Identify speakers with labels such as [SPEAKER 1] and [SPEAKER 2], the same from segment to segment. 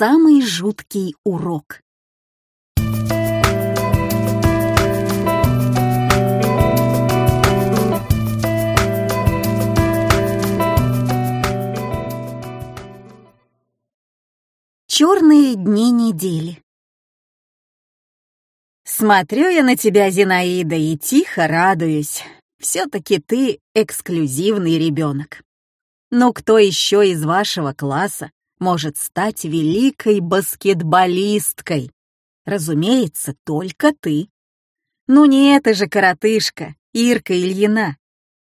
[SPEAKER 1] самый жуткий урок. Черные дни недели. Смотрю я на тебя, Зинаида, и тихо радуюсь. Все-таки ты эксклюзивный ребенок. Но кто еще из вашего класса может стать великой баскетболисткой? Разумеется, только ты. Ну не это же коротышка, Ирка Ильина.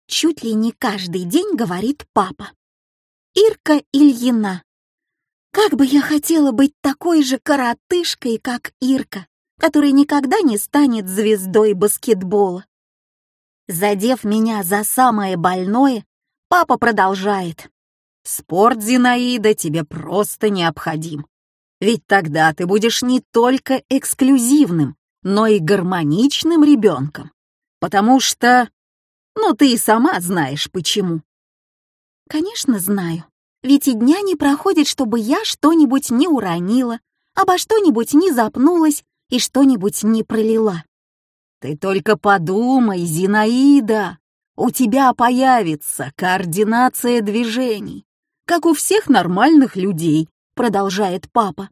[SPEAKER 1] Чуть ли не каждый день говорит папа. Ирка Ильина. Как бы я хотела быть такой же коротышкой, как Ирка, которая никогда не станет звездой баскетбола. Задев меня за самое больное, папа продолжает. Спорт, Зинаида, тебе просто необходим. Ведь тогда ты будешь не только эксклюзивным, но и гармоничным ребенком. Потому что... Ну, ты и сама знаешь, почему. Конечно, знаю. Ведь и дня не проходит, чтобы я что-нибудь не уронила, обо что-нибудь не запнулась и что-нибудь не пролила. Ты только подумай, Зинаида, у тебя появится координация движений, как у всех нормальных людей, продолжает папа.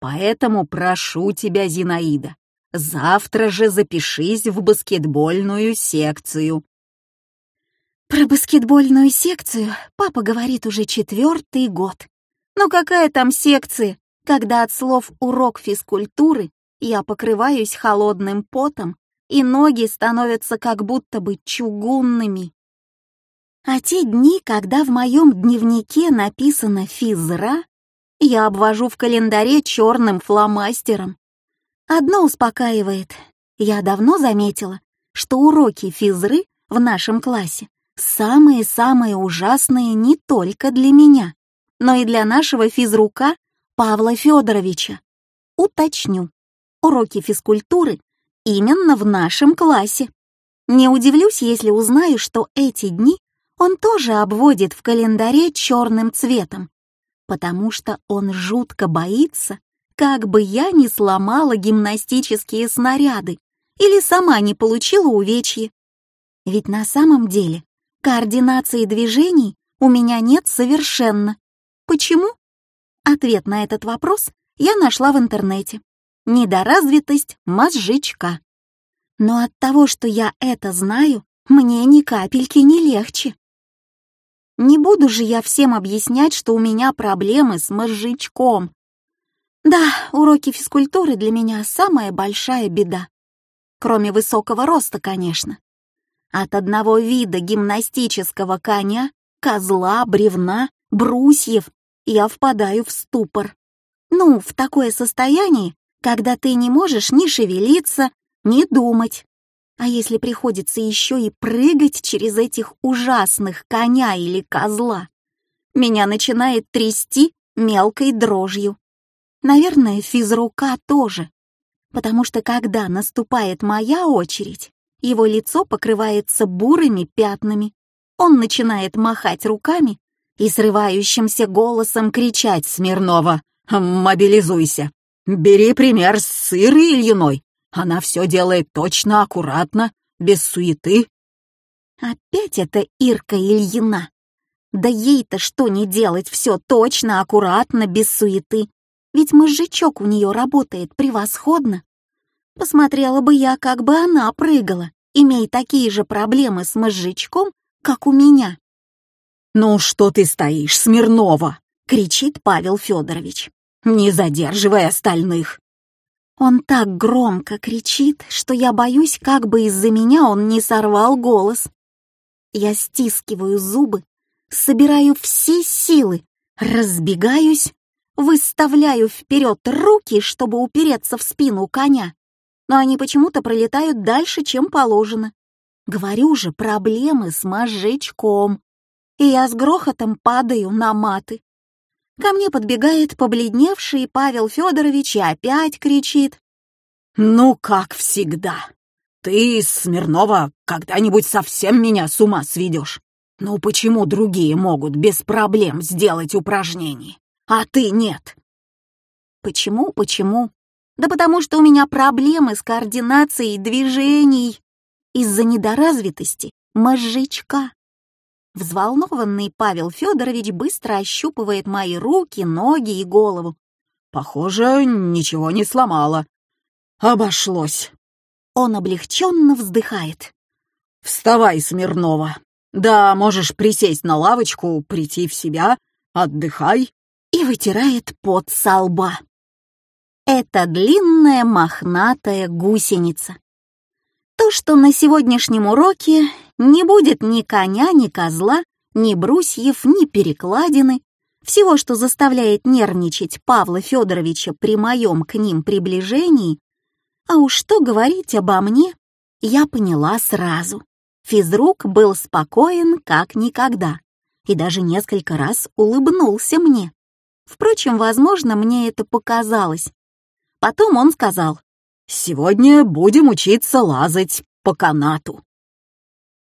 [SPEAKER 1] Поэтому прошу тебя, Зинаида, завтра же запишись в баскетбольную секцию. Про баскетбольную секцию папа говорит уже четвертый год. Но какая там секция, когда от слов «урок физкультуры» я покрываюсь холодным потом, и ноги становятся как будто бы чугунными. А те дни, когда в моем дневнике написано «физра», я обвожу в календаре черным фломастером. Одно успокаивает. Я давно заметила, что уроки физры в нашем классе самые-самые ужасные не только для меня, но и для нашего физрука Павла Федоровича. Уточню, уроки физкультуры именно в нашем классе. Не удивлюсь, если узнаю, что эти дни он тоже обводит в календаре черным цветом, потому что он жутко боится, как бы я не сломала гимнастические снаряды или сама не получила увечье. Ведь на самом деле Координации движений у меня нет совершенно. Почему? Ответ на этот вопрос я нашла в интернете. Недоразвитость мозжечка. Но от того, что я это знаю, мне ни капельки не легче. Не буду же я всем объяснять, что у меня проблемы с мозжечком. Да, уроки физкультуры для меня самая большая беда. Кроме высокого роста, конечно. От одного вида гимнастического коня, козла, бревна, брусьев я впадаю в ступор. Ну, в такое состояние, когда ты не можешь ни шевелиться, ни думать. А если приходится еще и прыгать через этих ужасных коня или козла, меня начинает трясти мелкой дрожью. Наверное, физрука тоже, потому что когда наступает моя очередь, его лицо покрывается бурыми пятнами. Он начинает махать руками и срывающимся голосом кричать Смирнова «Мобилизуйся! Бери пример с Сыры Ильиной! Она все делает точно, аккуратно, без суеты!» Опять это Ирка Ильина. Да ей-то что не делать, все точно, аккуратно, без суеты. Ведь мозжечок у нее работает превосходно. Посмотрела бы я, как бы она прыгала, имея такие же проблемы с мозжечком, как у меня. «Ну что ты стоишь, Смирнова?» — кричит Павел Федорович. «Не задерживай остальных!» Он так громко кричит, что я боюсь, как бы из-за меня он не сорвал голос. Я стискиваю зубы, собираю все силы, разбегаюсь, выставляю вперед руки, чтобы упереться в спину коня но они почему-то пролетают дальше, чем положено. Говорю же, проблемы с мозжечком. И я с грохотом падаю на маты. Ко мне подбегает побледневший Павел Федорович и опять кричит. «Ну, как всегда. Ты, Смирнова, когда-нибудь совсем меня с ума сведешь? Ну почему другие могут без проблем сделать упражнение, а ты нет?» Почему, почему? Да потому что у меня проблемы с координацией движений из-за недоразвитости мозжечка. Взволнованный Павел Федорович быстро ощупывает мои руки, ноги и голову.
[SPEAKER 2] Похоже, ничего не сломало. Обошлось.
[SPEAKER 1] Он облегченно вздыхает.
[SPEAKER 2] Вставай, Смирнова. Да, можешь присесть на лавочку, прийти в себя, отдыхай.
[SPEAKER 1] И вытирает пот со лба. Это длинная мохнатая гусеница. То, что на сегодняшнем уроке не будет ни коня, ни козла, ни брусьев, ни перекладины, всего, что заставляет нервничать Павла Федоровича при моем к ним приближении, а уж что говорить обо мне, я поняла сразу. Физрук был спокоен как никогда и даже несколько раз улыбнулся мне. Впрочем, возможно, мне это показалось. Потом он сказал,
[SPEAKER 2] «Сегодня будем учиться лазать по канату».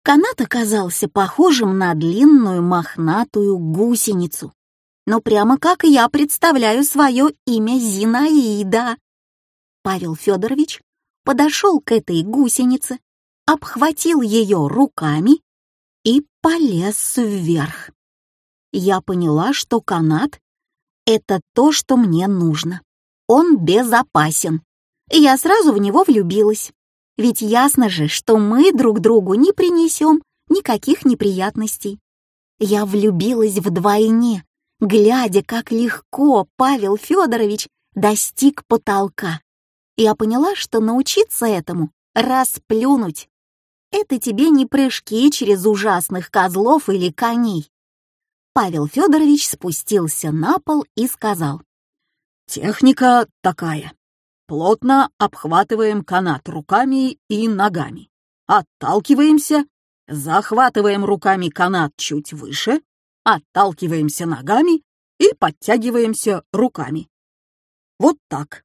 [SPEAKER 1] Канат оказался похожим на длинную мохнатую гусеницу. Ну, прямо как я представляю свое имя Зинаида. Павел Федорович подошел к этой гусенице, обхватил ее руками и полез вверх. Я поняла, что канат — это то, что мне нужно. Он безопасен. И я сразу в него влюбилась. Ведь ясно же, что мы друг другу не принесем никаких неприятностей. Я влюбилась вдвойне, глядя, как легко Павел Федорович достиг потолка. Я поняла, что научиться этому — расплюнуть. Это тебе не прыжки через ужасных козлов или коней. Павел Федорович спустился на пол и сказал.
[SPEAKER 2] «Техника такая. Плотно обхватываем канат руками и ногами. Отталкиваемся, захватываем руками канат чуть выше, отталкиваемся ногами и подтягиваемся руками. Вот так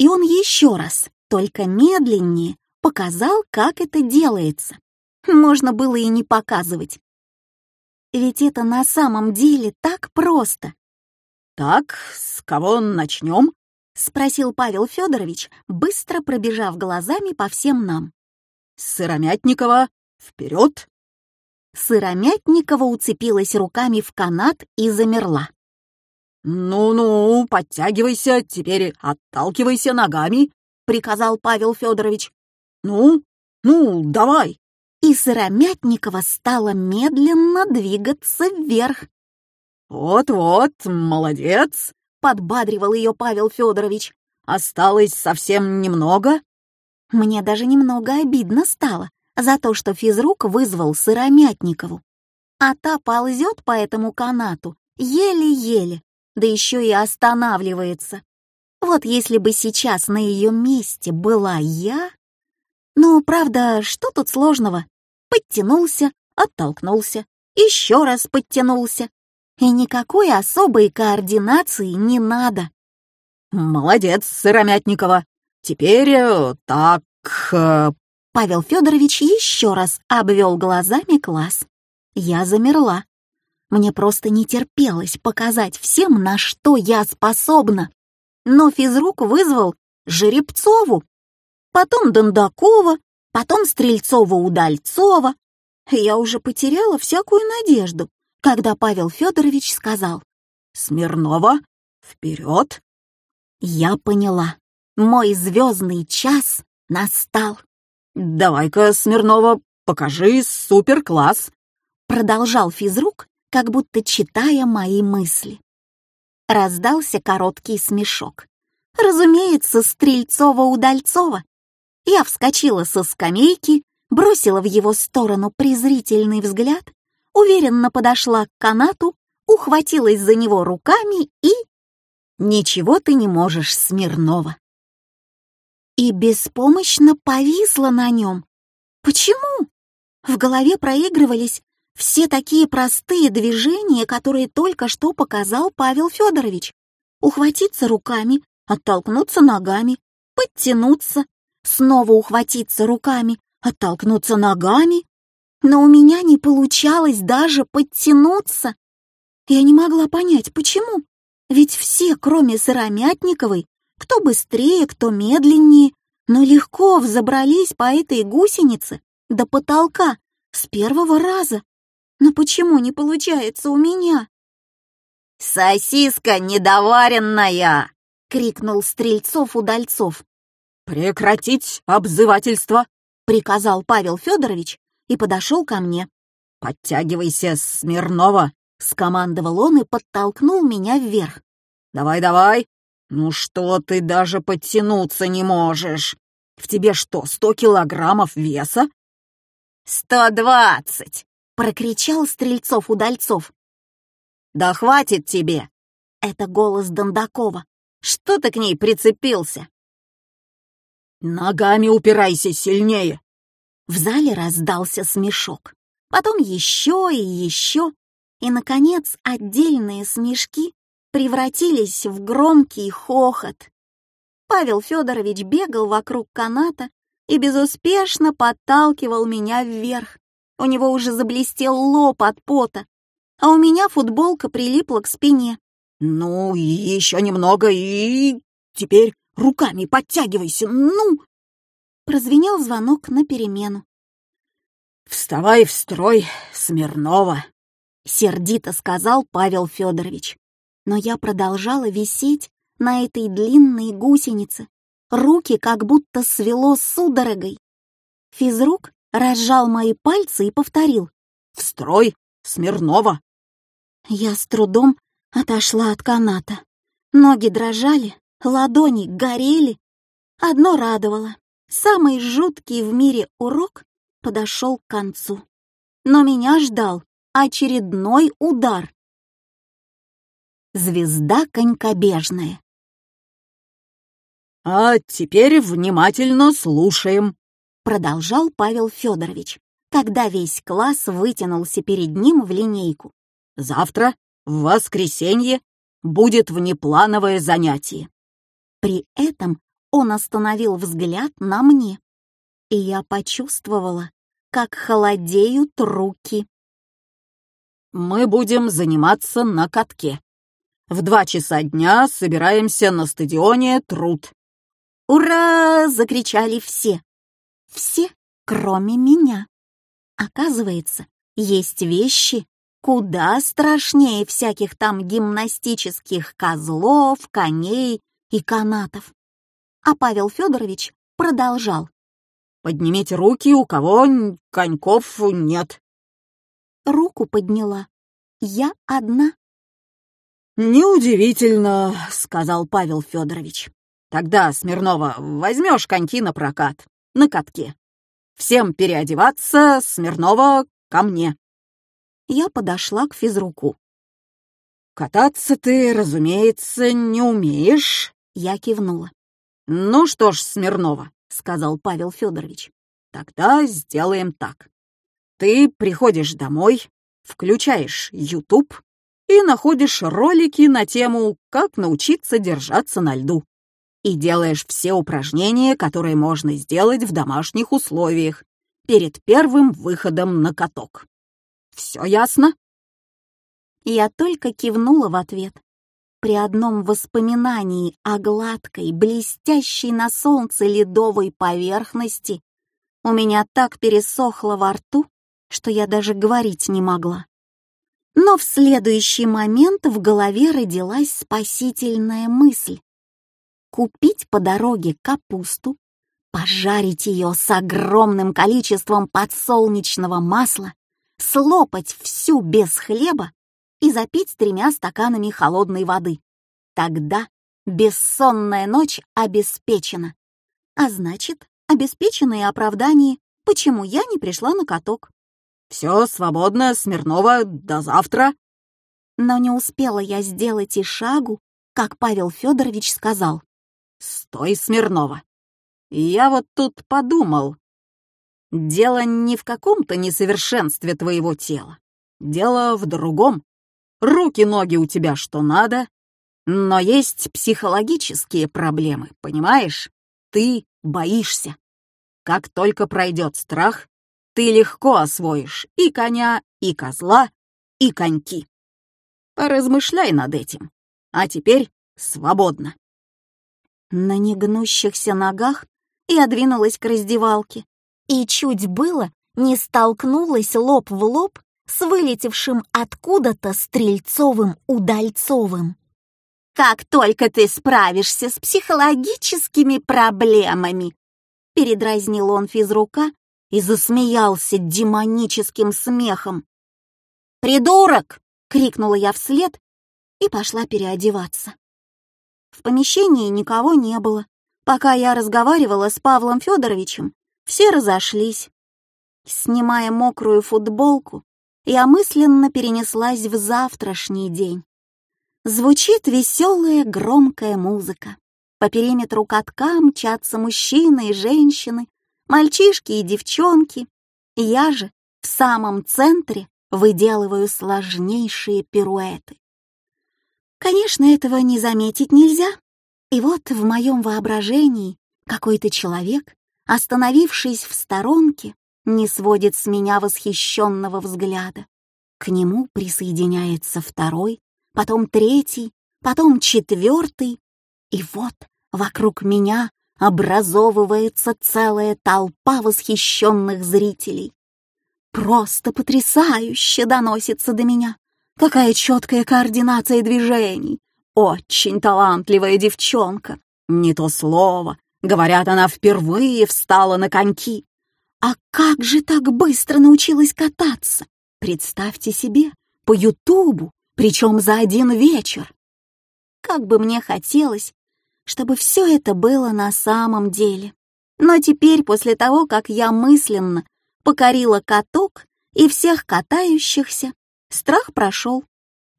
[SPEAKER 1] и он еще раз, только медленнее, показал, как это делается. Можно было и не показывать. Ведь это на самом деле так просто.
[SPEAKER 2] «Так, с кого начнем?»
[SPEAKER 1] — спросил Павел Федорович, быстро пробежав глазами по всем нам.
[SPEAKER 2] «Сыромятникова, вперед!»
[SPEAKER 1] Сыромятникова уцепилась руками в канат и замерла.
[SPEAKER 2] «Ну-ну, подтягивайся, теперь отталкивайся ногами», — приказал Павел Федорович. «Ну, ну, давай».
[SPEAKER 1] И Сыромятникова стала медленно двигаться вверх.
[SPEAKER 2] «Вот-вот, молодец», — подбадривал ее Павел Федорович. «Осталось совсем немного».
[SPEAKER 1] Мне даже немного обидно стало за то, что физрук вызвал Сыромятникову. А та ползет по этому канату еле-еле, да еще и останавливается. Вот если бы сейчас на ее месте была я... Ну, правда, что тут сложного? Подтянулся, оттолкнулся, еще раз подтянулся. И никакой особой координации не надо.
[SPEAKER 2] «Молодец, Сыромятникова. Теперь э, так...» э...
[SPEAKER 1] Павел Федорович еще раз обвел глазами класс. Я замерла. Мне просто не терпелось показать всем, на что я способна. Но физрук вызвал Жеребцову, потом Дондакова, потом Стрельцова-Удальцова. Я уже потеряла всякую надежду, когда Павел Федорович сказал
[SPEAKER 2] «Смирнова, вперед!»
[SPEAKER 1] Я поняла, мой звездный час настал.
[SPEAKER 2] «Давай-ка, Смирнова, покажи супер-класс!»
[SPEAKER 1] Продолжал физрук, как будто читая мои мысли. Раздался короткий смешок. Разумеется, Стрельцова-Удальцова. Я вскочила со скамейки, бросила в его сторону презрительный взгляд, уверенно подошла к канату, ухватилась за него руками и... Ничего ты не можешь, Смирнова. И беспомощно повисла на нем. Почему? В голове проигрывались все такие простые движения, которые только что показал Павел Федорович. Ухватиться руками, оттолкнуться ногами, подтянуться, снова ухватиться руками, оттолкнуться ногами. Но у меня не получалось даже подтянуться. Я не могла понять, почему. Ведь все, кроме Сыромятниковой, кто быстрее, кто медленнее, но легко взобрались по этой гусенице до потолка с первого раза. Но почему не получается у меня? «Сосиска недоваренная!» — крикнул Стрельцов-Удальцов.
[SPEAKER 2] «Прекратить обзывательство!»
[SPEAKER 1] — приказал Павел Федорович и подошел ко мне.
[SPEAKER 2] «Подтягивайся, Смирнова!»
[SPEAKER 1] — скомандовал он и подтолкнул меня вверх.
[SPEAKER 2] «Давай-давай! Ну что ты даже подтянуться не можешь? В тебе что, сто килограммов веса?»
[SPEAKER 1] «Сто двадцать!» — прокричал Стрельцов-Удальцов.
[SPEAKER 2] «Да хватит тебе!»
[SPEAKER 1] — это голос Дондакова. «Что ты к ней прицепился?»
[SPEAKER 2] «Ногами упирайся сильнее!»
[SPEAKER 1] В зале раздался смешок. Потом еще и еще. И, наконец, отдельные смешки превратились в громкий хохот. Павел Федорович бегал вокруг каната и безуспешно подталкивал меня вверх. У него уже заблестел лоб от пота, а у меня футболка прилипла к спине.
[SPEAKER 2] «Ну, еще немного и... теперь руками подтягивайся, ну!»
[SPEAKER 1] Прозвенел звонок на перемену.
[SPEAKER 2] «Вставай в строй, Смирнова!»
[SPEAKER 1] — сердито сказал Павел Федорович. Но я продолжала висеть на этой длинной гусенице. Руки как будто свело судорогой. Физрук разжал мои пальцы и повторил.
[SPEAKER 2] «В строй, Смирнова!»
[SPEAKER 1] Я с трудом отошла от каната. Ноги дрожали, ладони горели. Одно радовало. Самый жуткий в мире урок подошел к концу. Но меня ждал очередной удар. Звезда конькобежная.
[SPEAKER 2] «А теперь внимательно слушаем», —
[SPEAKER 1] продолжал Павел Федорович, когда весь класс вытянулся перед ним в линейку.
[SPEAKER 2] «Завтра, в воскресенье, будет внеплановое занятие».
[SPEAKER 1] При этом он остановил взгляд на мне, и я почувствовала, как холодеют руки.
[SPEAKER 2] «Мы будем заниматься на катке. В два часа дня собираемся на стадионе «Труд».
[SPEAKER 1] «Ура!» — закричали все. Все, кроме меня. Оказывается, есть вещи куда страшнее всяких там гимнастических козлов, коней и канатов. А Павел Федорович продолжал.
[SPEAKER 2] «Поднимите руки, у кого коньков нет».
[SPEAKER 1] Руку подняла. Я одна.
[SPEAKER 2] «Неудивительно», — сказал Павел Федорович. «Тогда, Смирнова, возьмешь коньки на прокат, на катке. Всем переодеваться, Смирнова, ко мне».
[SPEAKER 1] Я подошла к физруку.
[SPEAKER 2] «Кататься ты, разумеется, не умеешь», — я кивнула. «Ну что ж, Смирнова», — сказал Павел Федорович, — «тогда сделаем так. Ты приходишь домой, включаешь YouTube и находишь ролики на тему «Как научиться держаться на льду» и делаешь все упражнения, которые можно сделать в домашних условиях перед первым выходом на каток. Все ясно?»
[SPEAKER 1] Я только кивнула в ответ. При одном воспоминании о гладкой, блестящей на солнце ледовой поверхности у меня так пересохло во рту, что я даже говорить не могла. Но в следующий момент в голове родилась спасительная мысль. Купить по дороге капусту, пожарить ее с огромным количеством подсолнечного масла, слопать всю без хлеба и запить тремя стаканами холодной воды. Тогда бессонная ночь обеспечена. А значит, обеспечено и оправдание, почему я не пришла на каток.
[SPEAKER 2] «Все свободно, Смирнова, до завтра».
[SPEAKER 1] Но не успела я сделать и шагу, как Павел Федорович сказал.
[SPEAKER 2] «Стой, Смирнова. Я вот тут подумал. Дело не в каком-то несовершенстве твоего тела. Дело в другом. Руки-ноги у тебя что надо, но есть психологические проблемы, понимаешь? Ты боишься. Как только пройдет страх, ты легко освоишь и коня, и козла, и коньки. Поразмышляй над этим. А теперь свободно.
[SPEAKER 1] На негнущихся ногах я двинулась к раздевалке и чуть было не столкнулась лоб в лоб с вылетевшим откуда-то Стрельцовым-Удальцовым. «Как только ты справишься с психологическими проблемами!» Передразнил он физрука и засмеялся демоническим смехом. «Придурок!» — крикнула я вслед и пошла переодеваться. В помещении никого не было. Пока я разговаривала с Павлом Федоровичем, все разошлись. Снимая мокрую футболку, я мысленно перенеслась в завтрашний день. Звучит веселая громкая музыка. По периметру катка мчатся мужчины и женщины, мальчишки и девчонки. Я же в самом центре выделываю сложнейшие пируэты. Конечно, этого не заметить нельзя. И вот в моем воображении какой-то человек, остановившись в сторонке, не сводит с меня восхищенного взгляда. К нему присоединяется второй, потом третий, потом четвертый, и вот вокруг меня образовывается целая толпа восхищенных зрителей. Просто потрясающе доносится до меня. Какая четкая координация движений. Очень талантливая девчонка. Не то слово. Говорят, она впервые встала на коньки. А как же так быстро научилась кататься? Представьте себе, по Ютубу, причем за один вечер. Как бы мне хотелось, чтобы все это было на самом деле. Но теперь, после того, как я мысленно покорила каток и всех катающихся, страх прошел.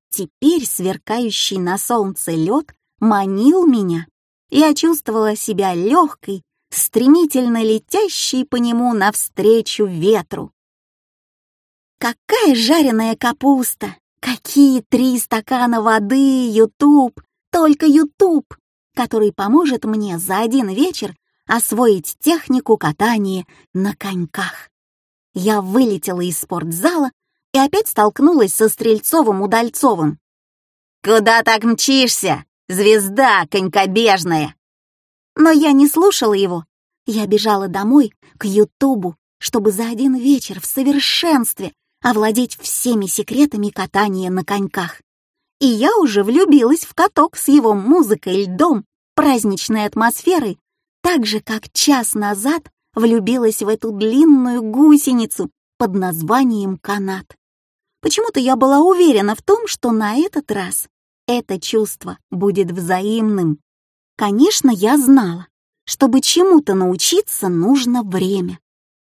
[SPEAKER 1] Теперь сверкающий на солнце лед манил меня. Я чувствовала себя легкой стремительно летящий по нему навстречу ветру. Какая жареная капуста! Какие три стакана воды, Ютуб! Только Ютуб, который поможет мне за один вечер освоить технику катания на коньках. Я вылетела из спортзала и опять столкнулась со Стрельцовым-Удальцовым. «Куда так мчишься, звезда конькобежная?» Но я не слушала его. Я бежала домой, к Ютубу, чтобы за один вечер в совершенстве овладеть всеми секретами катания на коньках. И я уже влюбилась в каток с его музыкой, льдом, праздничной атмосферой, так же, как час назад влюбилась в эту длинную гусеницу под названием канат. Почему-то я была уверена в том, что на этот раз это чувство будет взаимным. Конечно, я знала, чтобы чему-то научиться, нужно время.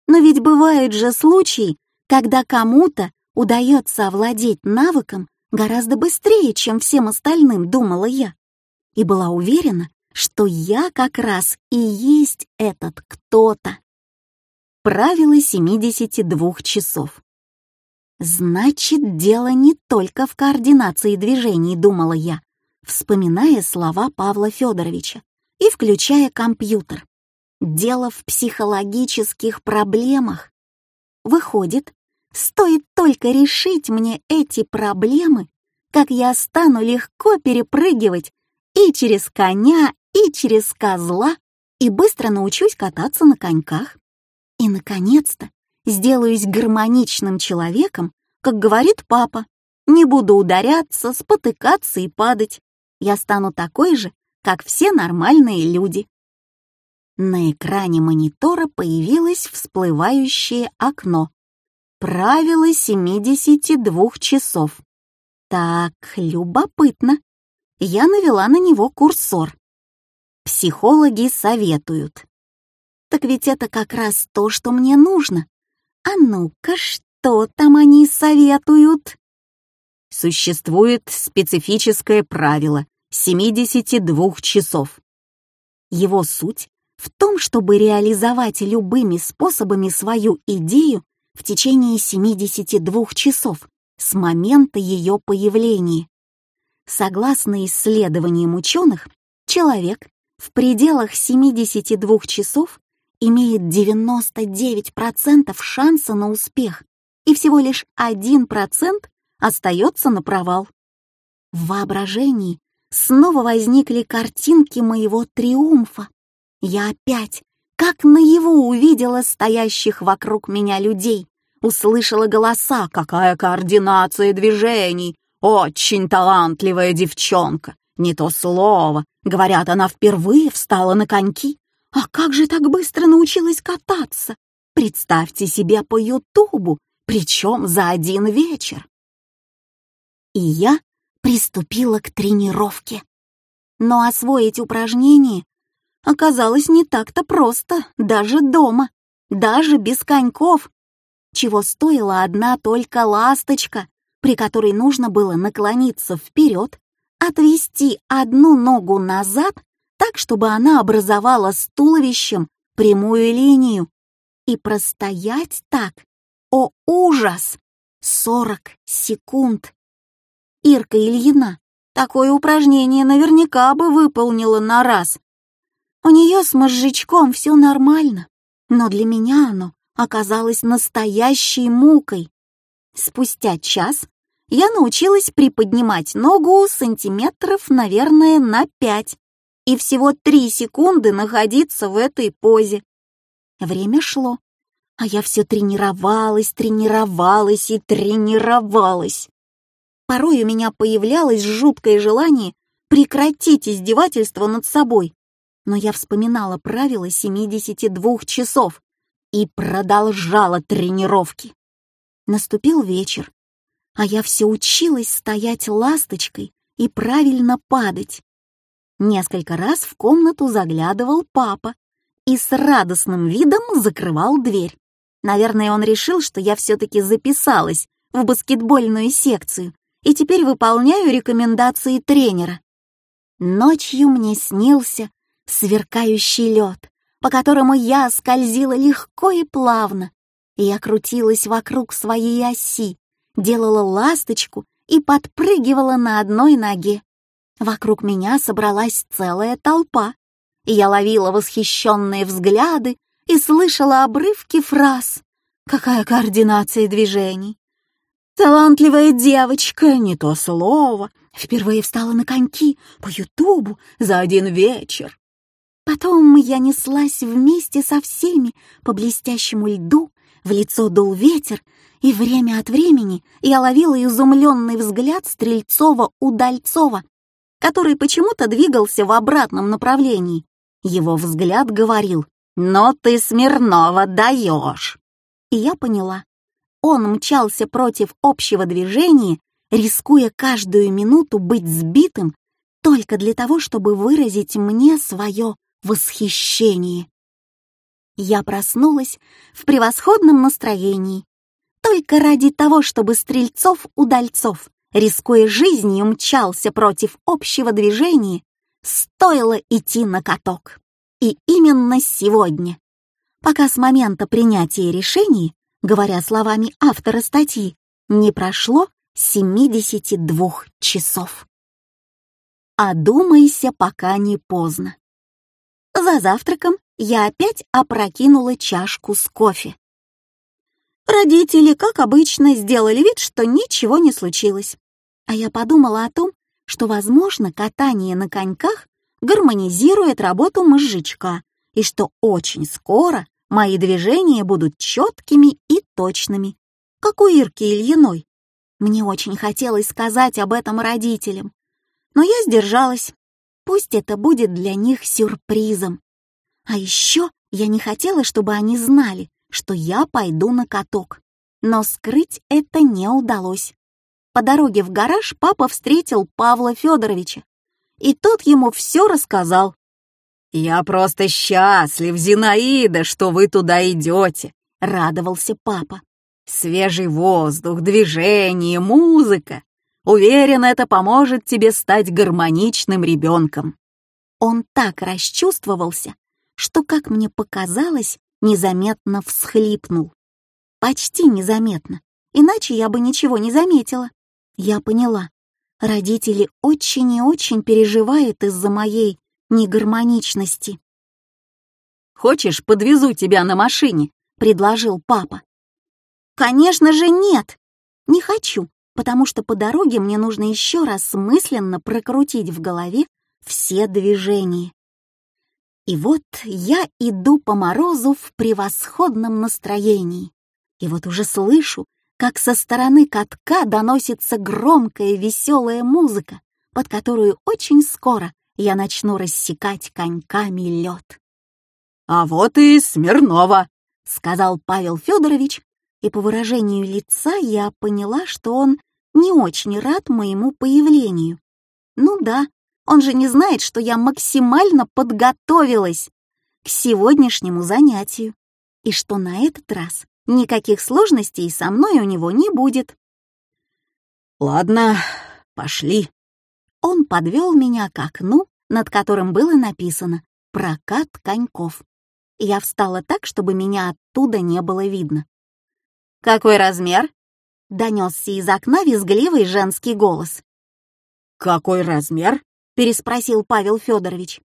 [SPEAKER 1] Но ведь бывают же случаи, когда кому-то удается овладеть навыком гораздо быстрее, чем всем остальным, думала я. И была уверена, что я как раз и есть этот кто-то. Правило 72 часов. Значит, дело не только в координации движений, думала я, вспоминая слова Павла Федоровича и включая компьютер. Дело в психологических проблемах. Выходит, стоит только решить мне эти проблемы, как я стану легко перепрыгивать и через коня, и через козла, и быстро научусь кататься на коньках. И, наконец-то, сделаюсь гармоничным человеком, как говорит папа. Не буду ударяться, спотыкаться и падать. Я стану такой же, как все нормальные люди. На экране монитора появилось всплывающее окно. Правило 72 часов. Так, любопытно. Я навела на него курсор. Психологи советуют. Так ведь это как раз то, что мне нужно. А ну-ка, что там они советуют? Существует специфическое правило 72 часов. Его суть в том, чтобы реализовать любыми способами свою идею в течение 72 часов с момента ее появления. Согласно исследованиям ученых, человек в пределах 72 часов имеет 99% шанса на успех и всего лишь 1% остается на провал. В воображении снова возникли картинки моего триумфа. Я опять, как наяву, увидела стоящих вокруг меня людей, услышала голоса, какая координация движений, очень талантливая девчонка, не то слово, говорят, она впервые встала на коньки. А как же так быстро научилась кататься? Представьте себе по Ютубу, причем за один вечер. И я приступила к тренировке. Но освоить упражнение оказалось не так-то просто, даже дома, даже без коньков, чего стоила одна только ласточка, при которой нужно было наклониться вперед, отвести одну ногу назад так, чтобы она образовала с туловищем прямую линию, и простоять так, о ужас, 40 секунд. Ирка Ильина такое упражнение наверняка бы выполнила на раз. У нее с мозжечком все нормально, но для меня оно оказалось настоящей мукой. Спустя час я научилась приподнимать ногу сантиметров, наверное, на пять и всего три секунды находиться в этой позе. Время шло, а я все тренировалась, тренировалась и тренировалась. Порой у меня появлялось жуткое желание прекратить издевательство над собой, но я вспоминала правила 72 часов и продолжала тренировки. Наступил вечер, а я все училась стоять ласточкой и правильно падать. Несколько раз в комнату заглядывал папа и с радостным видом закрывал дверь. Наверное, он решил, что я все-таки записалась в баскетбольную секцию и теперь выполняю рекомендации тренера. Ночью мне снился сверкающий лед, по которому я скользила легко и плавно. Я крутилась вокруг своей оси, делала ласточку и подпрыгивала на одной ноге. Вокруг меня собралась целая толпа, и я ловила восхищенные взгляды и слышала обрывки фраз. Какая координация движений! Талантливая девочка, не то слово, впервые встала на коньки по Ютубу за один вечер. Потом я неслась вместе со всеми по блестящему льду, в лицо дул ветер, и время от времени я ловила изумленный взгляд Стрельцова-Удальцова, который почему-то двигался в обратном направлении. Его взгляд говорил «Но ты, Смирнова, даешь!» И я поняла. Он мчался против общего движения, рискуя каждую минуту быть сбитым только для того, чтобы выразить мне свое восхищение. Я проснулась в превосходном настроении, только ради того, чтобы Стрельцов-Удальцов, рискуя жизнью, мчался против общего движения, стоило идти на каток. И именно сегодня, пока с момента принятия решений, говоря словами автора статьи, не прошло 72 часов. Одумайся, пока не поздно. За завтраком я опять опрокинула чашку с кофе. Родители, как обычно, сделали вид, что ничего не случилось. А я подумала о том, что, возможно, катание на коньках гармонизирует работу мозжечка, и что очень скоро мои движения будут четкими и точными, как у Ирки Ильиной. Мне очень хотелось сказать об этом родителям, но я сдержалась. Пусть это будет для них сюрпризом. А еще я не хотела, чтобы они знали, что я пойду на каток. Но скрыть это не удалось. По дороге в гараж папа встретил Павла Федоровича, и тот ему все рассказал. «Я просто счастлив, Зинаида, что вы туда идете», — радовался папа. «Свежий воздух, движение, музыка. Уверен, это поможет тебе стать гармоничным ребенком». Он так расчувствовался, что, как мне показалось, незаметно всхлипнул. Почти незаметно, иначе я бы ничего не заметила. Я поняла, родители очень и очень переживают из-за моей негармоничности. «Хочешь, подвезу тебя на машине?» — предложил папа. «Конечно же нет! Не хочу. потому что по дороге мне нужно еще раз мысленно прокрутить в голове все движения. И вот я иду по морозу в превосходном настроении. И вот уже слышу, как со стороны катка доносится громкая веселая музыка, под которую очень скоро я начну рассекать коньками лед.
[SPEAKER 2] «А вот и Смирнова», —
[SPEAKER 1] сказал Павел Федорович, и по выражению лица я поняла, что он не очень рад моему появлению. Ну да, он же не знает, что я максимально подготовилась к сегодняшнему занятию, и что на этот раз никаких сложностей со мной у него не будет.
[SPEAKER 2] «Ладно, пошли».
[SPEAKER 1] Он подвел меня к окну, над которым было написано «Прокат коньков». Я встала так, чтобы меня оттуда не было видно. «Какой размер?» — донесся из окна визгливый женский голос.
[SPEAKER 2] «Какой размер?»
[SPEAKER 1] — переспросил Павел Федорович.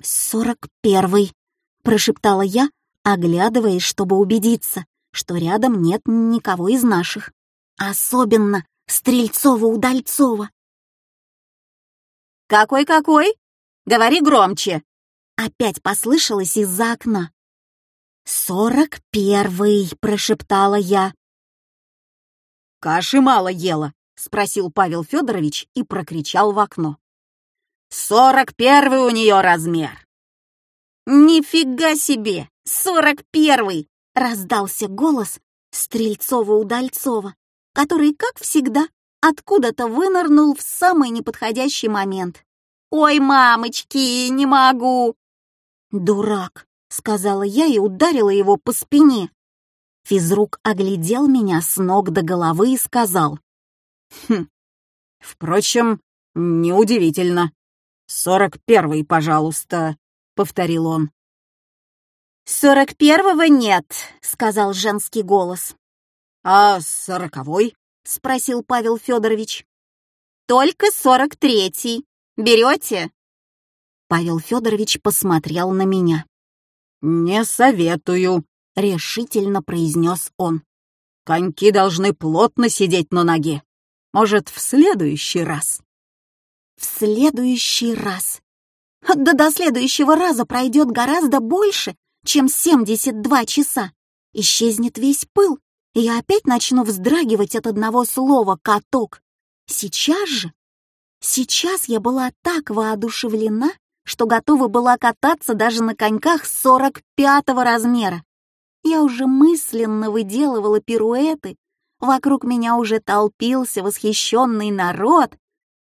[SPEAKER 1] «Сорок первый», — прошептала я, оглядываясь, чтобы убедиться, что рядом нет никого из наших. Особенно Стрельцова-Удальцова. «Какой-какой? Говори громче!» Опять послышалось из-за окна. «Сорок первый!» — прошептала я.
[SPEAKER 2] «Каши мало ела!» — спросил Павел Федорович и прокричал в окно. «Сорок первый у нее размер!»
[SPEAKER 1] «Нифига себе! Сорок первый!» — раздался голос Стрельцова-Удальцова, который, как всегда, откуда-то вынырнул в самый неподходящий момент. «Ой, мамочки, не могу!» «Дурак!» — сказала я и ударила его по спине. Физрук оглядел меня с ног до головы и сказал.
[SPEAKER 2] «Хм, впрочем, неудивительно. Сорок первый, пожалуйста», — повторил он.
[SPEAKER 1] «Сорок первого нет», — сказал женский голос.
[SPEAKER 2] «А сороковой?»
[SPEAKER 1] — спросил Павел Федорович. «Только сорок третий. Берете?» Павел Федорович посмотрел на меня.
[SPEAKER 2] «Не советую», — решительно произнес он. «Коньки должны плотно сидеть на ноге. Может, в следующий раз?»
[SPEAKER 1] «В следующий раз. Да до следующего раза пройдет гораздо больше, чем 72 часа. Исчезнет весь пыл, я опять начну вздрагивать от одного слова «каток». Сейчас же, сейчас я была так воодушевлена, что готова была кататься даже на коньках 45-го размера. Я уже мысленно выделывала пируэты, вокруг меня уже толпился восхищенный народ.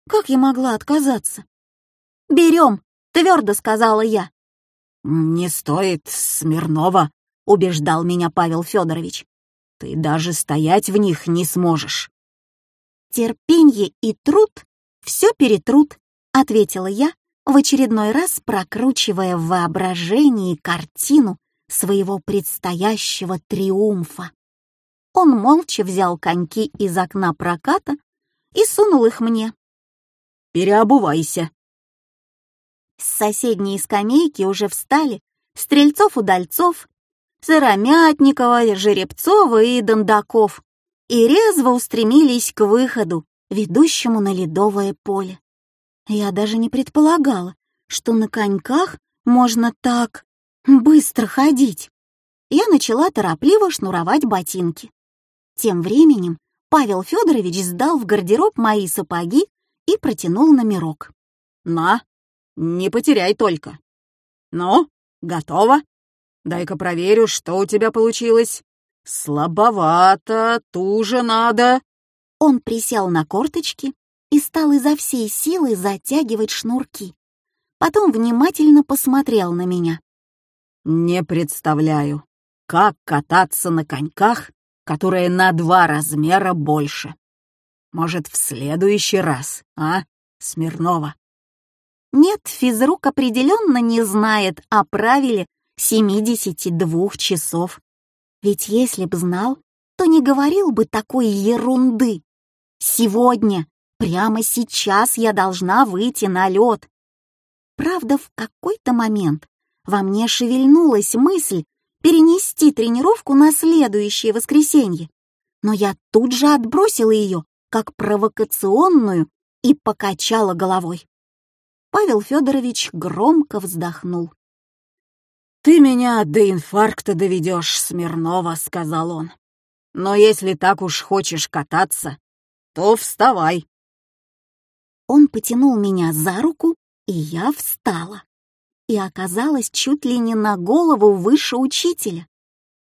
[SPEAKER 1] Как я могла отказаться? «Берем», — твердо сказала я.
[SPEAKER 2] «Не стоит, Смирнова», — убеждал меня Павел Федорович. Ты даже стоять в них не сможешь.
[SPEAKER 1] Терпенье и труд все перетрут, ответила я, в очередной раз прокручивая в воображении картину своего предстоящего триумфа. Он молча взял коньки из окна проката и сунул их мне.
[SPEAKER 2] «Переобувайся».
[SPEAKER 1] С соседней скамейки уже встали Стрельцов-Удальцов Сыромятникова, Жеребцова и Дондаков, и резво устремились к выходу, ведущему на ледовое поле. Я даже не предполагала, что на коньках можно так быстро ходить. Я начала торопливо шнуровать ботинки. Тем временем Павел Федорович сдал в гардероб мои сапоги и протянул номерок.
[SPEAKER 2] «На, не потеряй только. Ну, готово?» Дай-ка проверю, что у тебя получилось. Слабовато, туже надо.
[SPEAKER 1] Он присел на корточки и стал изо всей силы затягивать шнурки. Потом внимательно посмотрел на меня.
[SPEAKER 2] Не представляю, как кататься на коньках, которые на два размера больше. Может, в следующий раз, а, Смирнова?
[SPEAKER 1] Нет, физрук определенно не знает о правиле 72 часов. Ведь если б знал, то не говорил бы такой ерунды. Сегодня, прямо сейчас я должна выйти на лед. Правда, в какой-то момент во мне шевельнулась мысль перенести тренировку на следующее воскресенье. но я тут же отбросила ее, как провокационную, и покачала головой. Павел Федорович громко вздохнул.
[SPEAKER 2] «Ты меня до инфаркта доведешь, Смирнова», — сказал он. «Но если так уж хочешь кататься, то вставай».
[SPEAKER 1] Он потянул меня за руку, и я встала. И оказалась чуть ли не на голову выше учителя.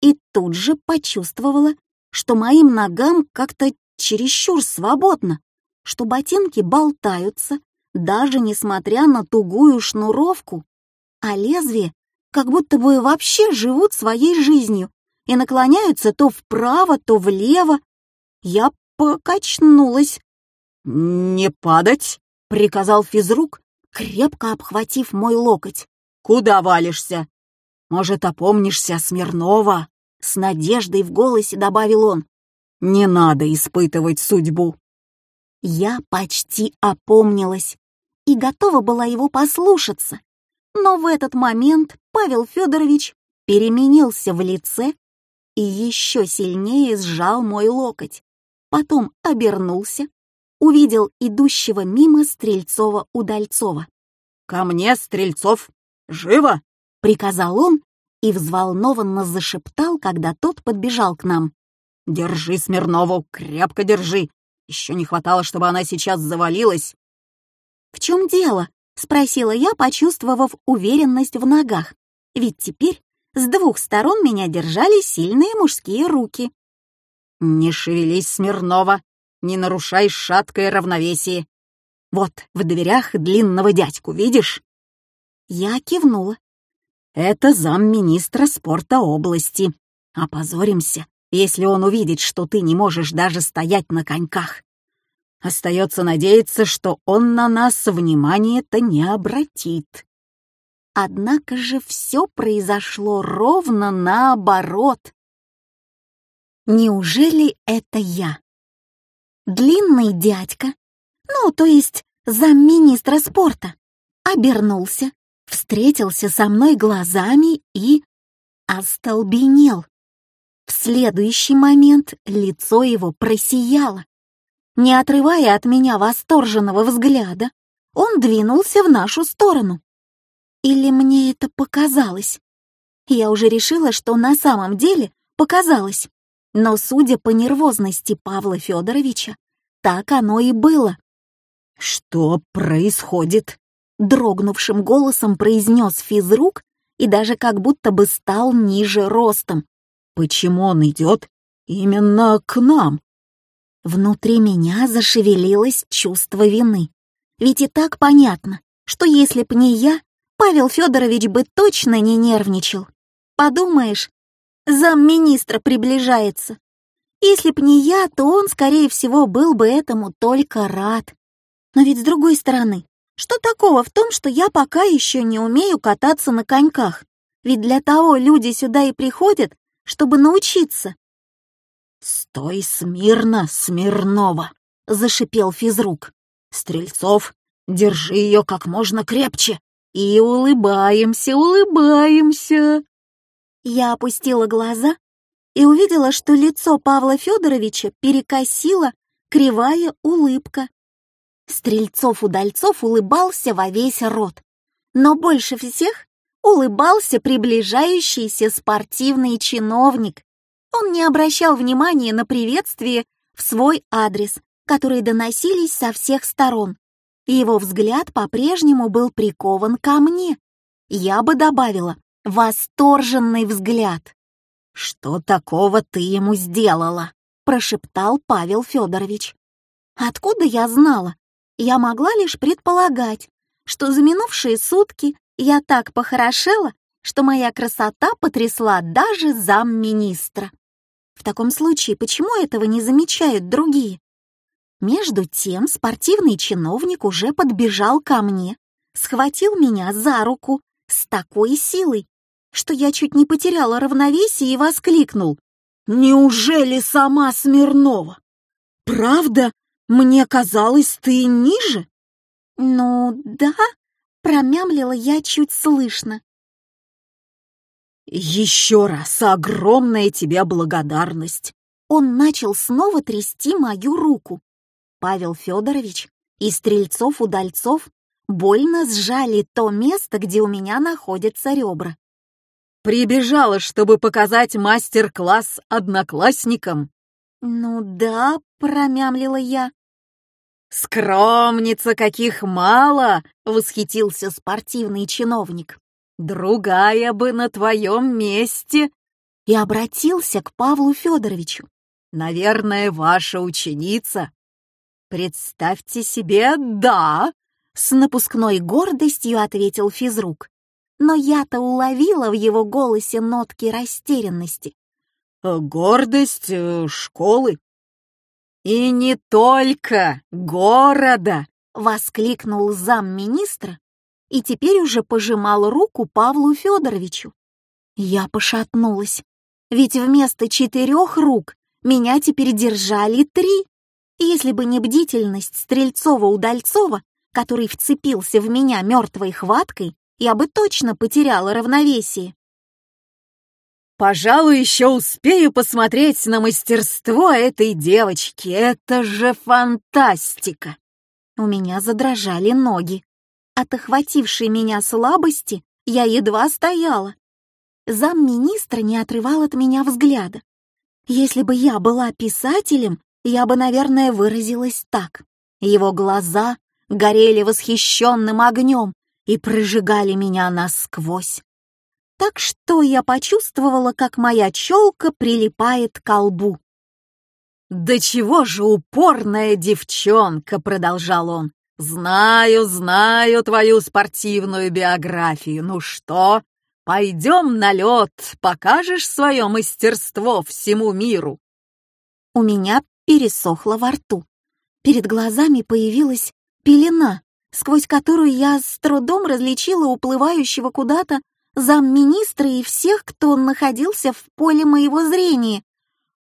[SPEAKER 1] И тут же почувствовала, что моим ногам как-то чересчур свободно, что ботинки болтаются, даже несмотря на тугую шнуровку, а лезвие как будто бы вообще живут своей жизнью и наклоняются то вправо, то влево. Я покачнулась.
[SPEAKER 2] «Не падать!» — приказал физрук, крепко обхватив мой локоть. «Куда валишься? Может, опомнишься, Смирнова?» С надеждой в голосе добавил он. «Не надо испытывать судьбу».
[SPEAKER 1] Я почти опомнилась и готова была его послушаться. Но в этот момент Павел Федорович переменился в лице и еще сильнее сжал мой локоть. Потом обернулся, увидел идущего мимо Стрельцова-Удальцова.
[SPEAKER 2] «Ко мне, Стрельцов! Живо!» — приказал он и взволнованно зашептал, когда тот подбежал к нам. «Держи Смирнову, крепко держи! Еще не хватало, чтобы она сейчас завалилась!»
[SPEAKER 1] «В чем дело?» — спросила я, почувствовав уверенность в ногах. Ведь теперь с двух сторон меня держали сильные мужские руки.
[SPEAKER 2] «Не шевелись, Смирнова, не нарушай шаткое равновесие. Вот, в дверях длинного дядьку, видишь?»
[SPEAKER 1] Я кивнула.
[SPEAKER 2] «Это замминистра спорта области. Опозоримся, если он увидит, что ты не можешь даже стоять на коньках. Остается надеяться, что он на нас внимания-то не обратит.
[SPEAKER 1] Однако же все произошло ровно наоборот. Неужели это я? Длинный дядька, ну, то есть замминистра спорта, обернулся, встретился со мной глазами и остолбенел. В следующий момент лицо его просияло. Не отрывая от меня восторженного взгляда, он двинулся в нашу сторону. Или мне это показалось? Я уже решила, что на самом деле показалось. Но, судя по нервозности Павла Федоровича, так оно и было.
[SPEAKER 2] «Что происходит?»
[SPEAKER 1] — дрогнувшим голосом произнес физрук и даже как будто бы стал ниже ростом.
[SPEAKER 2] «Почему он идет именно к нам?»
[SPEAKER 1] Внутри меня зашевелилось чувство вины. Ведь и так понятно, что если б не я, Павел Федорович бы точно не нервничал. Подумаешь, замминистра приближается. Если б не я, то он, скорее всего, был бы этому только рад. Но ведь с другой стороны, что такого в том, что я пока еще не умею кататься на коньках? Ведь для того люди сюда и приходят, чтобы научиться.
[SPEAKER 2] «Стой смирно, Смирнова!» — зашипел физрук. «Стрельцов, держи ее как можно крепче и улыбаемся, улыбаемся!»
[SPEAKER 1] Я опустила глаза и увидела, что лицо Павла Федоровича перекосила кривая улыбка. Стрельцов-удальцов улыбался во весь рот, но больше всех улыбался приближающийся спортивный чиновник, он не обращал внимания на приветствие в свой адрес, которые доносились со всех сторон. Его взгляд по-прежнему был прикован ко мне. Я бы добавила «восторженный взгляд».
[SPEAKER 2] «Что такого ты ему сделала?» — прошептал Павел Федорович.
[SPEAKER 1] «Откуда я знала? Я могла лишь предполагать, что за минувшие сутки я так похорошела, что моя красота потрясла даже замминистра. В таком случае, почему этого не замечают другие? Между тем спортивный чиновник уже подбежал ко мне, схватил меня за руку с такой силой, что я чуть не потеряла равновесие и воскликнул.
[SPEAKER 2] «Неужели сама Смирнова? Правда, мне казалось, ты ниже?»
[SPEAKER 1] «Ну да», — промямлила я чуть слышно.
[SPEAKER 2] «Еще раз огромная тебе благодарность!»
[SPEAKER 1] он начал снова трясти мою руку. Павел Федорович и Стрельцов-Удальцов больно сжали то место, где у меня находятся ребра.
[SPEAKER 2] «Прибежала, чтобы показать мастер-класс одноклассникам?»
[SPEAKER 1] «Ну да», — промямлила я.
[SPEAKER 2] «Скромница, каких мало!» — восхитился спортивный чиновник. «Другая бы на твоем месте!»
[SPEAKER 1] И обратился к Павлу Федоровичу.
[SPEAKER 2] «Наверное, ваша ученица?» «Представьте себе, да!»
[SPEAKER 1] С напускной гордостью ответил физрук. Но я-то уловила в его голосе нотки растерянности.
[SPEAKER 2] «Гордость э, школы «И не только города!» — воскликнул замминистра и теперь уже пожимал руку Павлу Федоровичу.
[SPEAKER 1] Я пошатнулась, ведь вместо четырех рук меня теперь держали три. Если бы не бдительность Стрельцова-Удальцова, который вцепился в меня мертвой хваткой, я бы точно потеряла равновесие.
[SPEAKER 2] Пожалуй, еще успею посмотреть на мастерство этой девочки. Это же фантастика!»
[SPEAKER 1] У меня задрожали ноги. От охватившей меня слабости я едва стояла. Замминистра не отрывал от меня взгляда. Если бы я была писателем, я бы, наверное, выразилась так. Его глаза горели восхищенным огнем и прожигали меня насквозь так что я почувствовала, как моя челка прилипает к колбу.
[SPEAKER 2] «Да чего же упорная девчонка!» — продолжал он. «Знаю, знаю твою спортивную биографию. Ну что, пойдем на лед, покажешь свое мастерство всему миру?»
[SPEAKER 1] У меня пересохло во рту. Перед глазами появилась пелена, сквозь которую я с трудом различила уплывающего куда-то замминистра и всех, кто находился в поле моего зрения.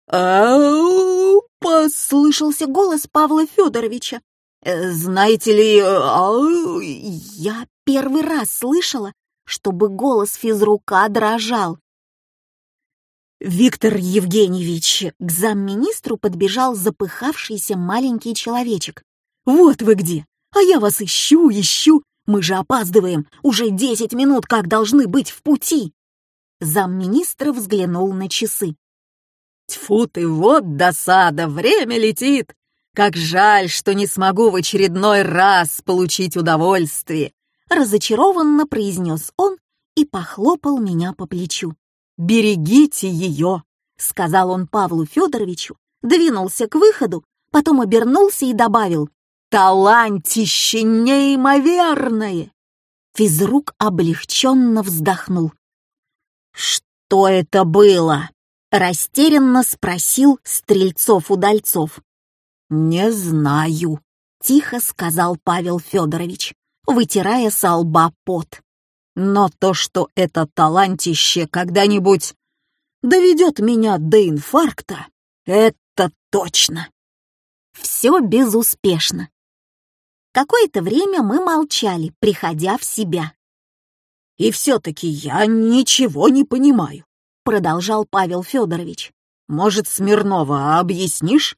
[SPEAKER 2] «Ау!»
[SPEAKER 1] — послышался голос Павла Федоровича.
[SPEAKER 2] «Э, «Знаете ли, ау!»
[SPEAKER 1] Я первый раз слышала, чтобы голос физрука дрожал.
[SPEAKER 2] «Виктор Евгеньевич!» К замминистру подбежал запыхавшийся маленький человечек. «Вот вы где! А я вас ищу, ищу! Мы же опаздываем, уже десять минут как должны быть в пути. Замминистра взглянул на часы. Тьфу ты, вот досада, время летит. Как жаль, что не смогу в очередной раз получить удовольствие. Разочарованно произнес он и похлопал меня по плечу. «Берегите ее!» — сказал он Павлу Федоровичу, двинулся к выходу, потом обернулся и добавил Талантище неимоверное!» Физрук облегченно вздохнул. «Что это было?» — растерянно спросил Стрельцов-Удальцов. «Не знаю», — тихо сказал Павел Федорович, вытирая со лба пот. «Но то, что это талантище когда-нибудь доведет меня до инфаркта, это точно». Все безуспешно. Какое-то время мы молчали, приходя в себя. «И все-таки я ничего не понимаю», — продолжал Павел Федорович. «Может, Смирнова объяснишь?»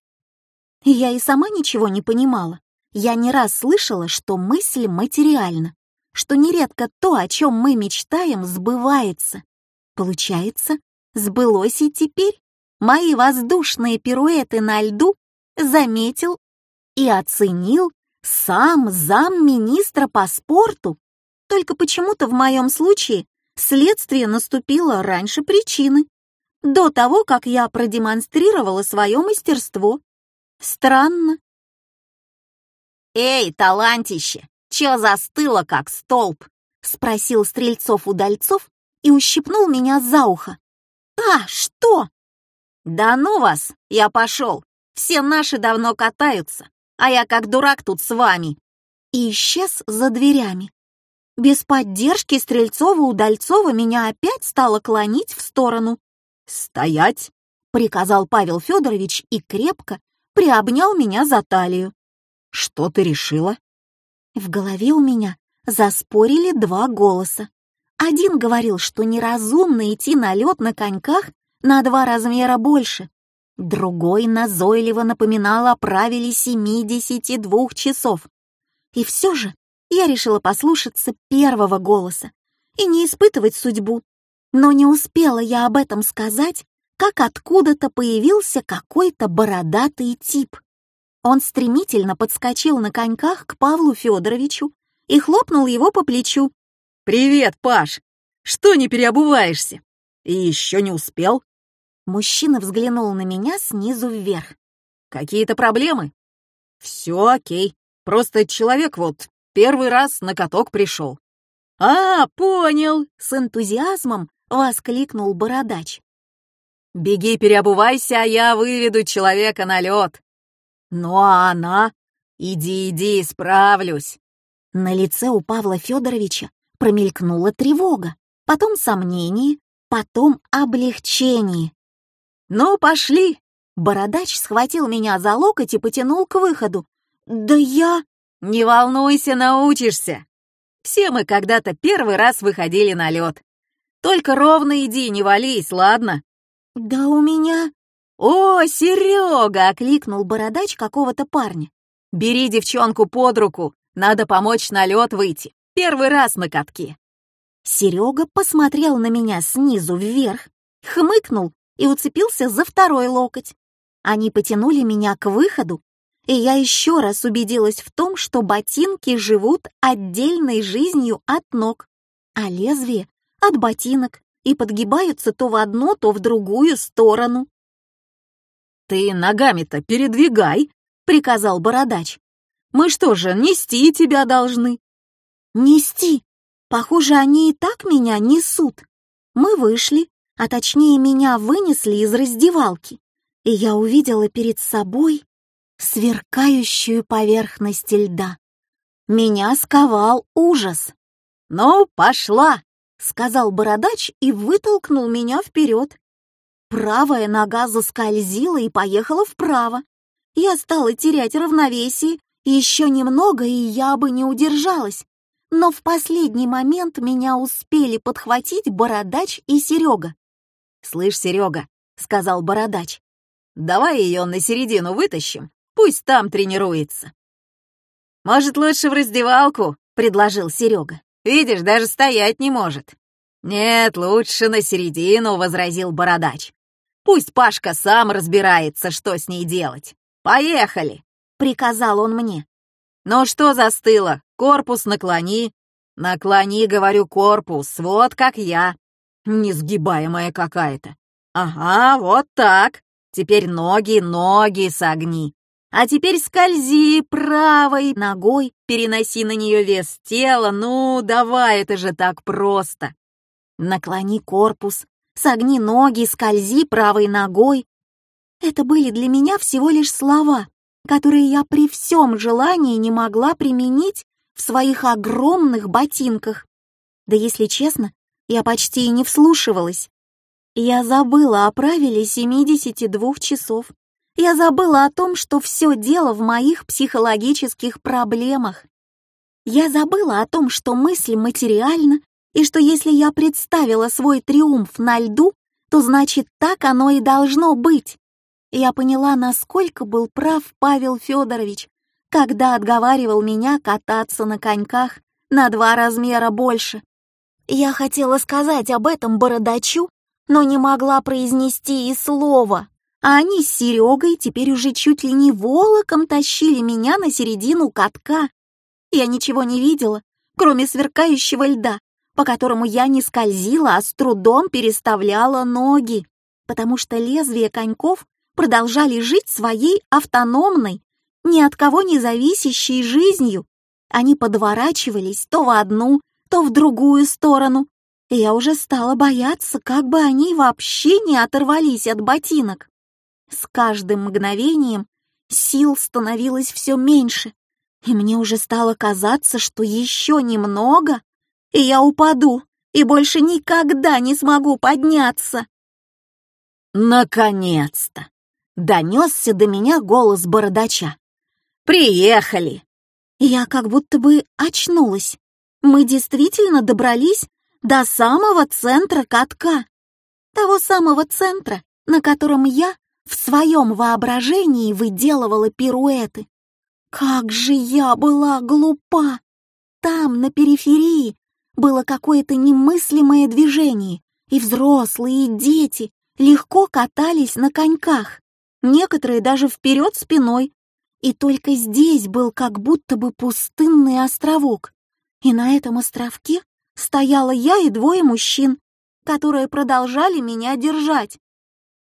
[SPEAKER 1] Я и сама ничего не понимала. Я не раз слышала, что мысль материальна, что нередко то, о чем мы мечтаем, сбывается. Получается, сбылось и теперь. Мои воздушные пируэты на льду заметил и оценил сам замминистра по спорту. Только почему-то в моем случае следствие наступило раньше причины, до того, как я продемонстрировала свое мастерство. Странно.
[SPEAKER 2] «Эй, талантище, чё застыло, как столб?»
[SPEAKER 1] — спросил Стрельцов-Удальцов и ущипнул меня за ухо. «А, что?»
[SPEAKER 2] «Да ну вас, я пошел. Все наши давно катаются а я как дурак тут с вами!»
[SPEAKER 1] И исчез за дверями. Без поддержки Стрельцова-Удальцова меня опять стало клонить в сторону.
[SPEAKER 2] «Стоять!» — приказал Павел Федорович и крепко приобнял меня за талию. «Что ты решила?»
[SPEAKER 1] В голове у меня заспорили два голоса. Один говорил, что неразумно идти на лед на коньках на два размера больше, Другой назойливо напоминал о правиле 72 часов. И все же я решила послушаться первого голоса и не испытывать судьбу. Но не успела я об этом сказать, как откуда-то появился какой-то бородатый тип. Он стремительно подскочил на коньках к Павлу Федоровичу и хлопнул его по плечу.
[SPEAKER 2] «Привет, Паш! Что не переобуваешься? И еще не успел?»
[SPEAKER 1] Мужчина взглянул на меня снизу вверх.
[SPEAKER 2] «Какие-то проблемы?» «Все окей. Просто человек вот первый раз на каток пришел».
[SPEAKER 1] «А, понял!» — с энтузиазмом воскликнул бородач.
[SPEAKER 2] «Беги, переобувайся, а я выведу человека на лед». «Ну а она? Иди, иди, справлюсь».
[SPEAKER 1] На лице у Павла Федоровича промелькнула тревога, потом сомнение, потом облегчение.
[SPEAKER 2] «Ну, пошли!»
[SPEAKER 1] Бородач схватил меня за локоть и потянул к выходу. «Да я...»
[SPEAKER 2] «Не волнуйся, научишься!» Все мы когда-то первый раз выходили на лед. Только ровно иди, не вались, ладно?
[SPEAKER 1] Да у меня...
[SPEAKER 2] О, Серега! окликнул бородач какого-то парня. Бери девчонку под руку, надо помочь на лед выйти. Первый раз на катке.
[SPEAKER 1] Серега посмотрел на меня снизу вверх, хмыкнул и уцепился за второй локоть. Они потянули меня к выходу, и я еще раз убедилась в том, что ботинки живут отдельной жизнью от ног, а лезвие — от ботинок и подгибаются то в одну, то в другую сторону.
[SPEAKER 2] «Ты ногами-то передвигай», — приказал бородач. «Мы что же, нести тебя должны?»
[SPEAKER 1] «Нести? Похоже, они и так меня несут. Мы вышли, а точнее меня вынесли из раздевалки, и я увидела перед собой сверкающую поверхность льда. Меня сковал ужас.
[SPEAKER 2] «Ну, пошла!»
[SPEAKER 1] — сказал бородач и вытолкнул меня вперед. Правая нога заскользила и поехала вправо. Я стала терять равновесие, еще немного, и я бы не удержалась. Но в последний момент меня успели подхватить Бородач и Серега.
[SPEAKER 2] «Слышь, Серега», — сказал Бородач, — «давай ее на середину вытащим, пусть там тренируется». «Может, лучше в раздевалку?» — предложил Серега. «Видишь, даже стоять не может». «Нет, лучше на середину», — возразил Бородач. «Пусть Пашка сам разбирается, что с ней делать. Поехали!» — приказал он мне. «Ну что застыло? Корпус наклони». «Наклони, говорю, корпус, вот как я». Несгибаемая какая-то. «Ага, вот так. Теперь ноги, ноги согни. А теперь скользи правой ногой, переноси на нее вес тела. Ну, давай, это же так просто.
[SPEAKER 1] Наклони корпус, согни ноги, скользи правой ногой. Это были для меня всего лишь слова, которые я при всем желании не могла применить в своих огромных ботинках. Да если честно, я почти и не вслушивалась. Я забыла о правиле 72 часов. Я забыла о том, что все дело в моих психологических проблемах. Я забыла о том, что мысль материальна, и что если я представила свой триумф на льду, то значит так оно и должно быть я поняла, насколько был прав Павел Федорович, когда отговаривал меня кататься на коньках на два размера больше. Я хотела сказать об этом бородачу, но не могла произнести и слова, а они с Серегой теперь уже чуть ли не волоком тащили меня на середину катка. Я ничего не видела, кроме сверкающего льда, по которому я не скользила, а с трудом переставляла ноги, потому что лезвие коньков продолжали жить своей автономной, ни от кого не зависящей жизнью. Они подворачивались то в одну, то в другую сторону. И я уже стала бояться, как бы они вообще не оторвались от ботинок. С каждым мгновением сил становилось все меньше, и мне уже стало казаться, что еще немного, и я упаду, и больше никогда не смогу подняться.
[SPEAKER 2] Наконец-то! донесся до меня голос бородача. «Приехали!»
[SPEAKER 1] Я как будто бы очнулась. Мы действительно добрались до самого центра катка. Того самого центра, на котором я в своем воображении выделывала пируэты. Как же я была глупа! Там, на периферии, было какое-то немыслимое движение, и взрослые, и дети легко катались на коньках, некоторые даже вперед спиной, и только здесь был как будто бы пустынный островок, и на этом островке стояла я и двое мужчин, которые продолжали меня держать.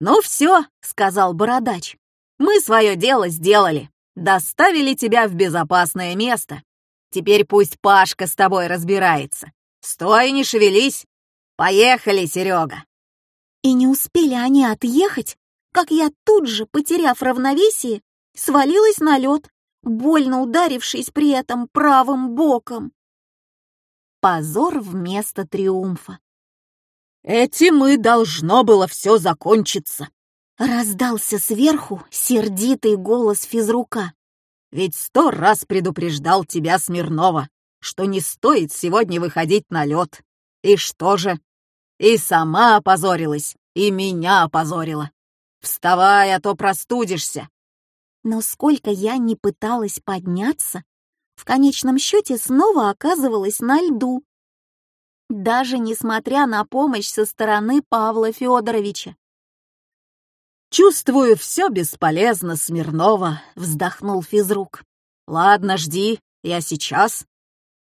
[SPEAKER 1] «Ну все», — сказал бородач, — «мы свое дело сделали, доставили тебя в безопасное место. Теперь пусть Пашка с тобой разбирается. Стой, не шевелись. Поехали, Серега. И не успели они отъехать, как я тут же, потеряв равновесие, свалилась на лед, больно ударившись при этом правым боком. Позор вместо триумфа.
[SPEAKER 2] «Этим и должно было все закончиться», —
[SPEAKER 1] раздался сверху сердитый голос физрука.
[SPEAKER 2] «Ведь сто раз предупреждал тебя, Смирнова, что не стоит сегодня выходить на лед. И что же? И сама опозорилась, и меня опозорила. Вставай, а то простудишься.
[SPEAKER 1] Но сколько я не пыталась подняться, в конечном счете снова оказывалась на льду. Даже несмотря на помощь со стороны Павла Федоровича.
[SPEAKER 2] «Чувствую, все бесполезно, Смирнова», — вздохнул физрук. «Ладно, жди, я сейчас».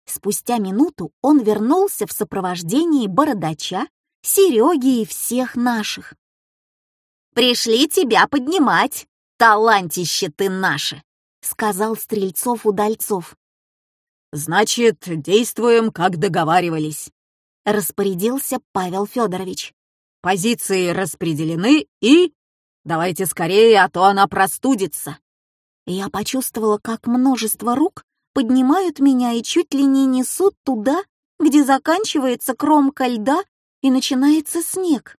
[SPEAKER 1] Спустя минуту он вернулся в сопровождении бородача, Сереги и всех наших. «Пришли тебя поднимать, талантище ты наше!» — сказал Стрельцов-Удальцов.
[SPEAKER 2] «Значит, действуем, как договаривались», — распорядился Павел Федорович. «Позиции распределены и... Давайте скорее, а то она простудится».
[SPEAKER 1] Я почувствовала, как множество рук поднимают меня и чуть ли не несут туда, где заканчивается кромка льда и начинается снег.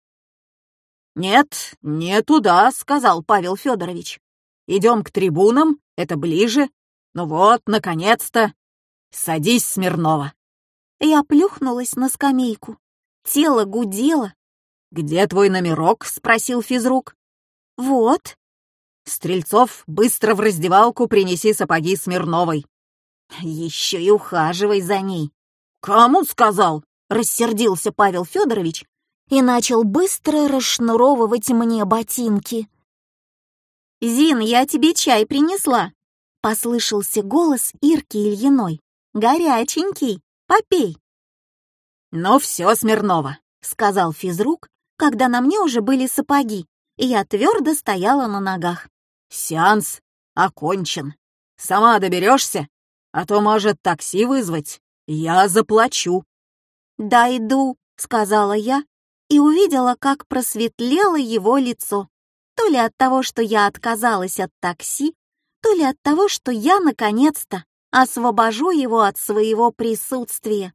[SPEAKER 2] «Нет, не туда», — сказал Павел Федорович. «Идем к трибунам, это ближе. Ну вот, наконец-то. Садись, Смирнова».
[SPEAKER 1] Я плюхнулась на скамейку. Тело гудело.
[SPEAKER 2] «Где твой номерок?» — спросил физрук.
[SPEAKER 1] «Вот».
[SPEAKER 2] «Стрельцов, быстро в раздевалку принеси сапоги Смирновой».
[SPEAKER 1] «Еще и ухаживай за ней».
[SPEAKER 2] «Кому сказал?»
[SPEAKER 1] — рассердился Павел Федорович и начал быстро расшнуровывать мне ботинки. «Зин, я тебе чай принесла!» — послышался голос Ирки Ильиной. «Горяченький, попей!»
[SPEAKER 2] «Ну все, Смирнова!»
[SPEAKER 1] — сказал физрук, когда на мне уже были сапоги, и я твердо стояла на ногах.
[SPEAKER 2] «Сеанс окончен. Сама доберешься? А то, может, такси вызвать? Я заплачу».
[SPEAKER 1] «Да иду», — сказала я, и увидела, как просветлело его лицо. То ли от того, что я отказалась от такси, то ли от того, что я, наконец-то, освобожу его от своего присутствия.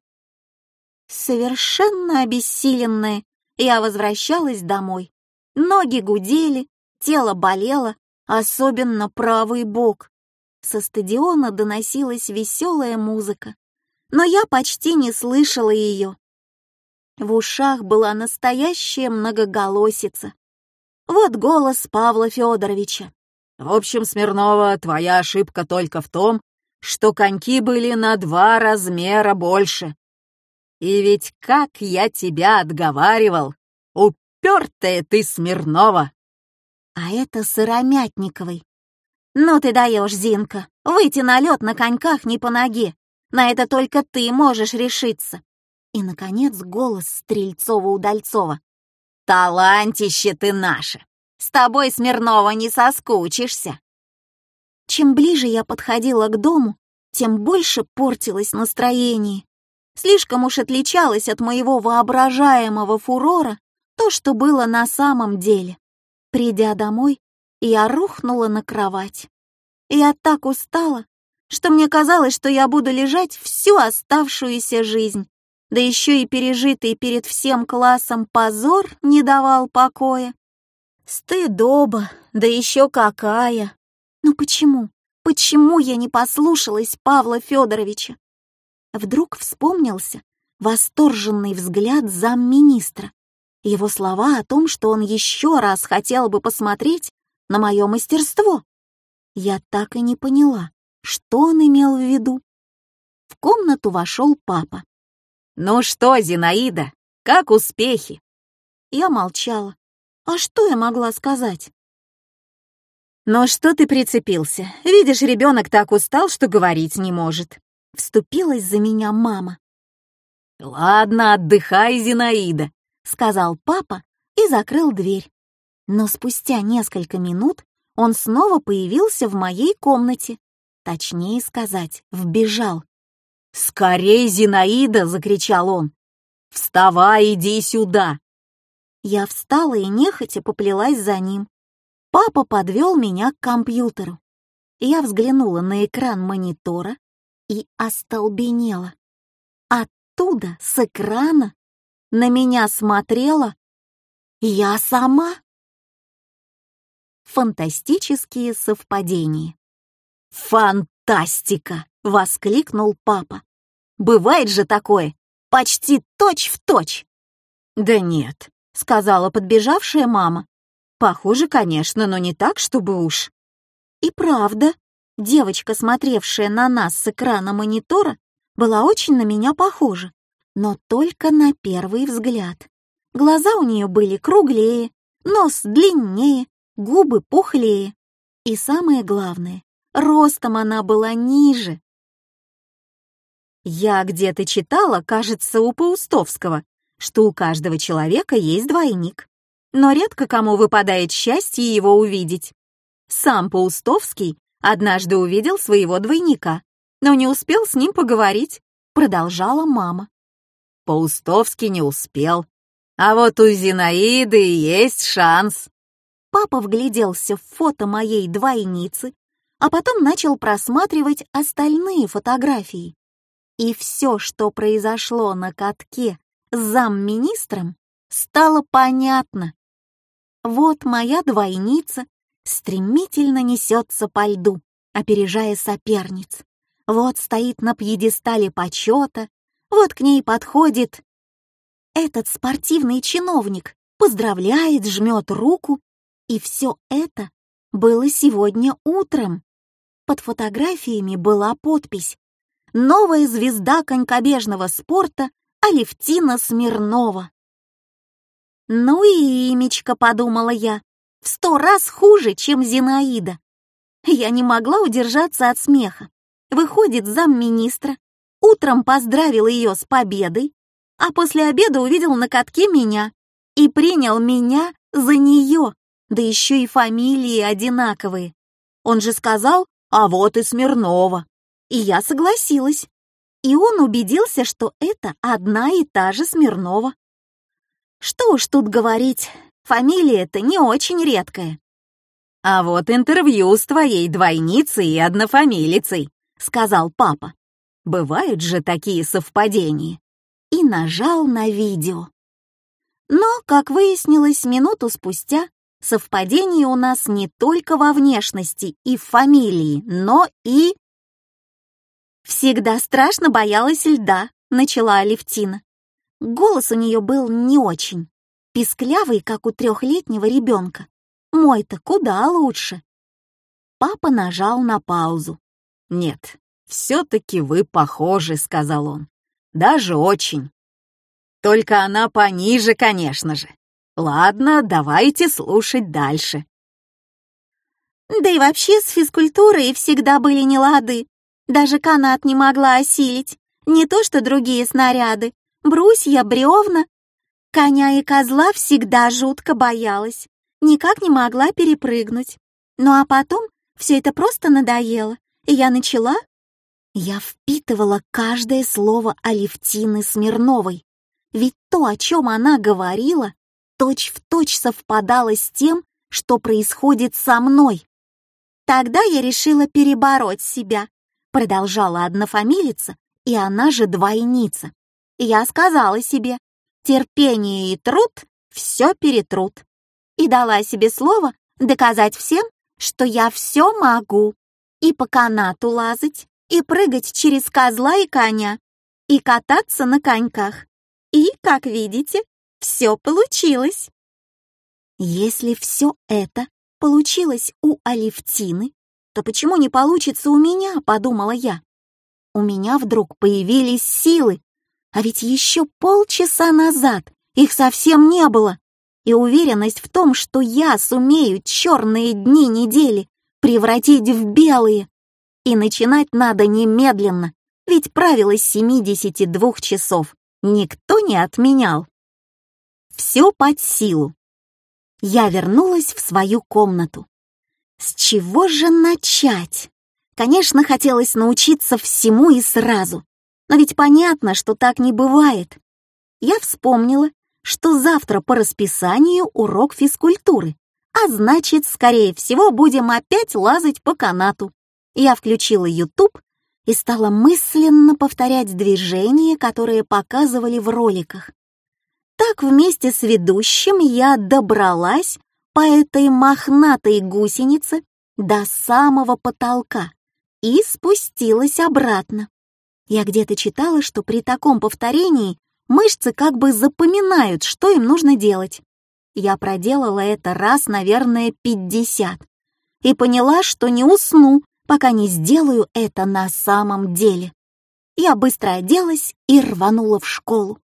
[SPEAKER 1] Совершенно обессиленная, я возвращалась домой. Ноги гудели, тело болело, особенно правый бок. Со стадиона доносилась веселая музыка, но я почти не слышала ее. В ушах была настоящая многоголосица. Вот голос Павла Федоровича.
[SPEAKER 2] «В общем, Смирнова, твоя ошибка только в том, что коньки были на два размера больше. И ведь как я тебя отговаривал, упертая ты, Смирнова!»
[SPEAKER 1] А это Сыромятниковой. «Ну ты даешь, Зинка, выйти на лед на коньках не по ноге. На это только ты можешь решиться». И, наконец, голос Стрельцова-Удальцова. «Талантище ты наше! С тобой, Смирнова, не соскучишься!» Чем ближе я подходила к дому, тем больше портилось настроение. Слишком уж отличалось от моего воображаемого фурора то, что было на самом деле. Придя домой, я рухнула на кровать. Я так устала, что мне казалось, что я буду лежать всю оставшуюся жизнь. Да еще и пережитый перед всем классом позор не давал покоя. Стыдоба, да еще какая! Но почему? Почему я не послушалась Павла Федоровича? Вдруг вспомнился восторженный взгляд замминистра. Его слова о том, что он еще раз хотел бы посмотреть, на мое мастерство. Я так и не поняла, что он имел в виду. В комнату вошел папа.
[SPEAKER 2] «Ну что, Зинаида, как успехи?»
[SPEAKER 1] Я молчала. А что я могла сказать?
[SPEAKER 2] «Но что ты прицепился? Видишь, ребенок так устал, что говорить не может».
[SPEAKER 1] Вступилась за меня мама.
[SPEAKER 2] «Ладно, отдыхай, Зинаида», —
[SPEAKER 1] сказал папа и закрыл дверь. Но спустя несколько минут он снова появился в моей комнате. Точнее сказать, вбежал.
[SPEAKER 2] «Скорей, Зинаида!» — закричал он. «Вставай, иди сюда!»
[SPEAKER 1] Я встала и нехотя поплелась за ним. Папа подвел меня к компьютеру. Я взглянула на экран монитора и остолбенела. Оттуда, с экрана, на меня смотрела я сама. Фантастические совпадения.
[SPEAKER 2] «Фантастика!» — воскликнул папа. «Бывает же такое, почти точь в точь!»
[SPEAKER 1] «Да нет», — сказала подбежавшая мама. Похоже, конечно, но не так, чтобы уж. И правда, девочка, смотревшая на нас с экрана монитора, была очень на меня похожа, но только на первый взгляд. Глаза у нее были круглее, нос длиннее, губы пухлее. И самое главное, ростом она была ниже. Я где-то читала, кажется, у Паустовского, что у каждого человека есть двойник но редко кому выпадает счастье его увидеть. Сам Паустовский однажды увидел своего двойника, но не успел с ним поговорить, продолжала мама.
[SPEAKER 2] Паустовский не успел, а вот у Зинаиды есть шанс.
[SPEAKER 1] Папа вгляделся в фото моей двойницы, а потом начал просматривать остальные фотографии. И все, что произошло на катке с замминистром, стало понятно. Вот моя двойница стремительно несется по льду, опережая соперниц. Вот стоит на пьедестале почета, вот к ней подходит этот спортивный чиновник, поздравляет, жмет руку. И все это было сегодня утром. Под фотографиями была подпись «Новая звезда конькобежного спорта Алевтина Смирнова». «Ну и имечко», — подумала я, — «в сто раз хуже, чем Зинаида». Я не могла удержаться от смеха. Выходит замминистра, утром поздравил ее с победой, а после обеда увидел на катке меня и принял меня за нее, да еще и фамилии одинаковые. Он же сказал, а вот и Смирнова. И я согласилась. И он убедился, что это одна и та же Смирнова. Что уж тут говорить, фамилия-то не очень редкая.
[SPEAKER 2] «А вот интервью с твоей двойницей и однофамилицей», — сказал папа. «Бывают же такие совпадения».
[SPEAKER 1] И нажал на видео. Но, как выяснилось минуту спустя, совпадение у нас не только во внешности и фамилии, но и... «Всегда страшно боялась льда», — начала Алевтина. Голос у нее был не очень, писклявый, как у трехлетнего ребенка. Мой-то куда лучше. Папа нажал на паузу.
[SPEAKER 2] «Нет, все-таки вы похожи», — сказал он. «Даже очень. Только она пониже, конечно же. Ладно, давайте слушать дальше».
[SPEAKER 1] Да и вообще с физкультурой всегда были нелады. Даже канат не могла осилить, не то что другие снаряды брусья, бревна. Коня и козла всегда жутко боялась, никак не могла перепрыгнуть. Ну а потом все это просто надоело, и я начала... Я впитывала каждое слово Алевтины Смирновой, ведь то, о чем она говорила, точь-в-точь точь совпадало с тем, что происходит со мной. Тогда я решила перебороть себя, продолжала однофамилица, и она же двойница я сказала себе, терпение и труд все перетрут. И дала себе слово доказать всем, что я все могу. И по канату лазать, и прыгать через козла и коня, и кататься на коньках. И, как видите, все получилось. Если все это получилось у Алевтины, то почему не получится у меня, подумала я. У меня вдруг появились силы, а ведь еще полчаса назад их совсем не было. И уверенность в том, что я сумею черные дни недели превратить в белые. И начинать надо немедленно, ведь правило 72 часов никто не отменял. Все под силу. Я вернулась в свою комнату. С чего же начать? Конечно, хотелось научиться всему и сразу. Но ведь понятно, что так не бывает. Я вспомнила, что завтра по расписанию урок физкультуры, а значит, скорее всего, будем опять лазать по канату. Я включила YouTube и стала мысленно повторять движения, которые показывали в роликах. Так вместе с ведущим я добралась по этой мохнатой гусенице до самого потолка и спустилась обратно. Я где-то читала, что при таком повторении мышцы как бы запоминают, что им нужно делать. Я проделала это раз, наверное, пятьдесят, и поняла, что не усну, пока не сделаю это на самом деле. Я быстро оделась и рванула в школу.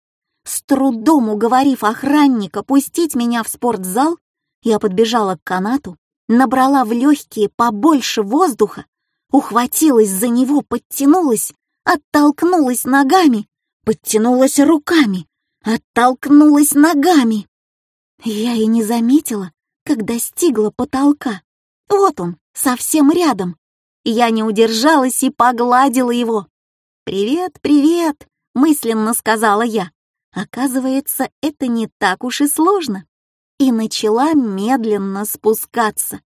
[SPEAKER 1] С трудом уговорив охранника пустить меня в спортзал, я подбежала к канату, набрала в легкие побольше воздуха, ухватилась за него, подтянулась, оттолкнулась ногами, подтянулась руками, оттолкнулась ногами. Я и не заметила, как достигла потолка. Вот он, совсем рядом. Я не удержалась и погладила его. «Привет, привет!» — мысленно сказала я. Оказывается, это не так уж и сложно. И начала медленно спускаться.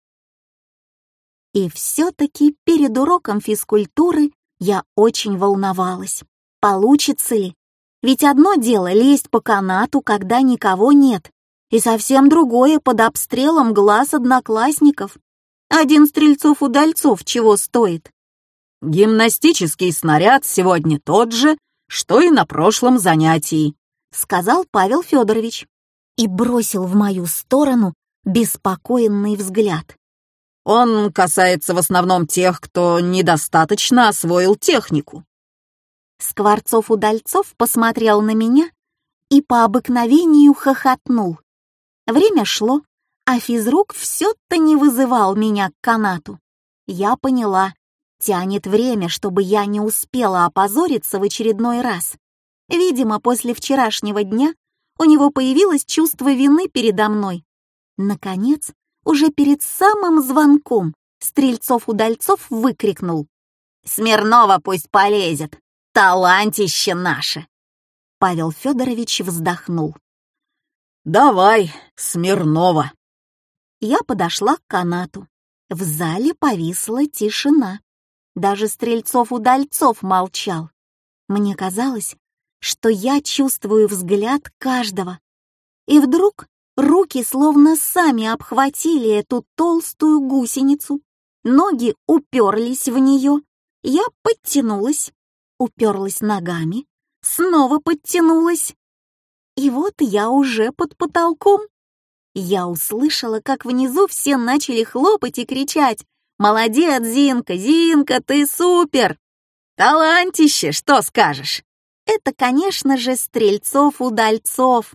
[SPEAKER 1] И все-таки перед уроком физкультуры я очень волновалась. Получится ли? Ведь одно дело лезть по канату, когда никого нет, и совсем другое под обстрелом глаз одноклассников. Один Стрельцов-удальцов чего стоит?
[SPEAKER 2] Гимнастический снаряд сегодня тот же, что и на прошлом занятии, сказал Павел Федорович и бросил в мою сторону беспокойный взгляд. Он касается в основном тех, кто недостаточно освоил технику.
[SPEAKER 1] Скворцов-удальцов посмотрел на меня и по обыкновению хохотнул. Время шло, а физрук все-то не вызывал меня к канату. Я поняла, тянет время, чтобы я не успела опозориться в очередной раз. Видимо, после вчерашнего дня у него появилось чувство вины передо мной. Наконец, уже перед самым звонком Стрельцов-удальцов выкрикнул. «Смирнова пусть полезет! Талантище наше!» Павел Федорович вздохнул.
[SPEAKER 2] «Давай, Смирнова!»
[SPEAKER 1] Я подошла к канату. В зале повисла тишина. Даже Стрельцов-удальцов молчал. Мне казалось, что я чувствую взгляд каждого. И вдруг руки словно сами обхватили эту толстую гусеницу, ноги уперлись в нее, я подтянулась, уперлась ногами, снова подтянулась. И вот я уже под потолком. Я услышала, как внизу все начали хлопать и кричать «Молодец, Зинка, Зинка, ты супер!» «Талантище, что скажешь?» Это, конечно же, Стрельцов-удальцов.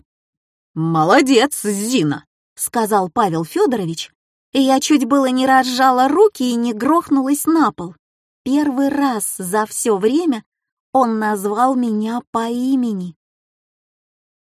[SPEAKER 2] «Молодец, Зина!» — сказал Павел Федорович, и я чуть было не разжала руки и не грохнулась на пол. Первый раз за все время он назвал меня по имени.